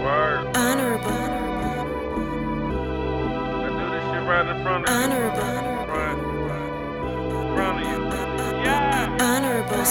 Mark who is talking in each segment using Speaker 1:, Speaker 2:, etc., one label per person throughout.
Speaker 1: Word.
Speaker 2: Honorable,
Speaker 1: I do this shit right in front of you.
Speaker 2: honorable,
Speaker 1: Right. In front of you. Yeah.
Speaker 2: honorable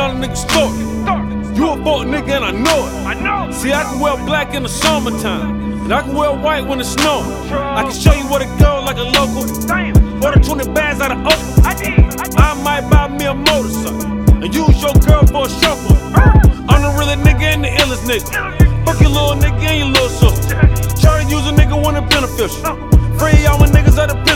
Speaker 3: another nigga's story. You a fuck nigga and I know it.
Speaker 1: I know.
Speaker 3: See, I can wear black in the summertime. And I can wear white when it's snowing. I can show you where to go like a local. Order 20 bags out of Oakland.
Speaker 1: I did. I
Speaker 3: might buy me a motorcycle and use your girl for a chauffeur. Ah. I'm the realest nigga and the illest nigga. Fuck your little nigga and your little sister. Try to use a nigga when it beneficial. Oh. Free all my niggas out the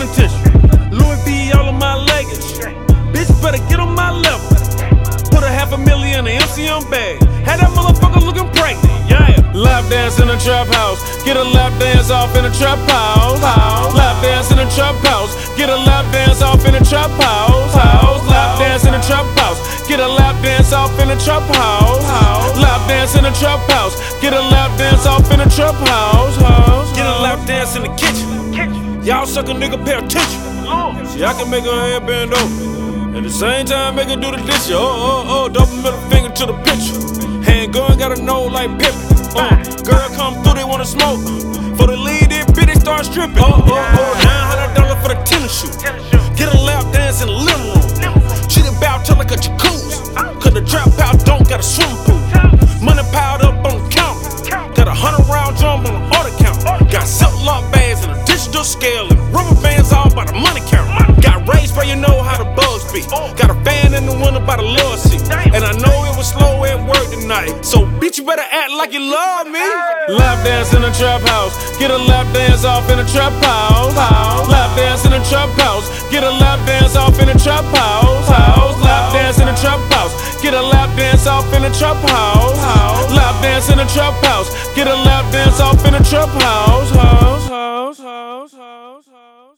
Speaker 3: in an MCM bag. Had that motherfucker looking pregnant. Yeah. Lap dance in a trap house. Get a lap dance off in a trap house. house. Lap dance in a trap house. Get a lap dance off in a trap house. house. Lap dance in a trap house. Get a lap dance off in a trap house. house. Lap dance in a trap house. Get a lap dance off in a trap house. house. Get a lap dance in the kitchen. Y'all suck a nigga pay attention. See, I can make her head bend over. At the same time, make her do the dish. Oh, oh, oh, double middle finger to the picture. Hand gun got a nose like Pippin. Uh, girl come through, they wanna smoke. For the lead, it bitch, they start stripping. Oh, oh, oh, $900 for the tennis shoe. Get a lap dance in the living room. She done bow till like a jacuzzi. Cause the trap house don't got a swimming pool. Money piled up on the counter. Got a hundred round drum on the order count. Got Ziploc bags and a digital scale tonight. So bitch, you better act like you love me. Lap dance in a trap house. Get a lap dance off in a trap house. Lap dance in a trap house. Get a lap dance off in a trap house. Lap dance in a trap house. Get a lap dance off in a trap house. Lap dance in a trap house. Get a lap dance off in a trap house. House, house, house, house.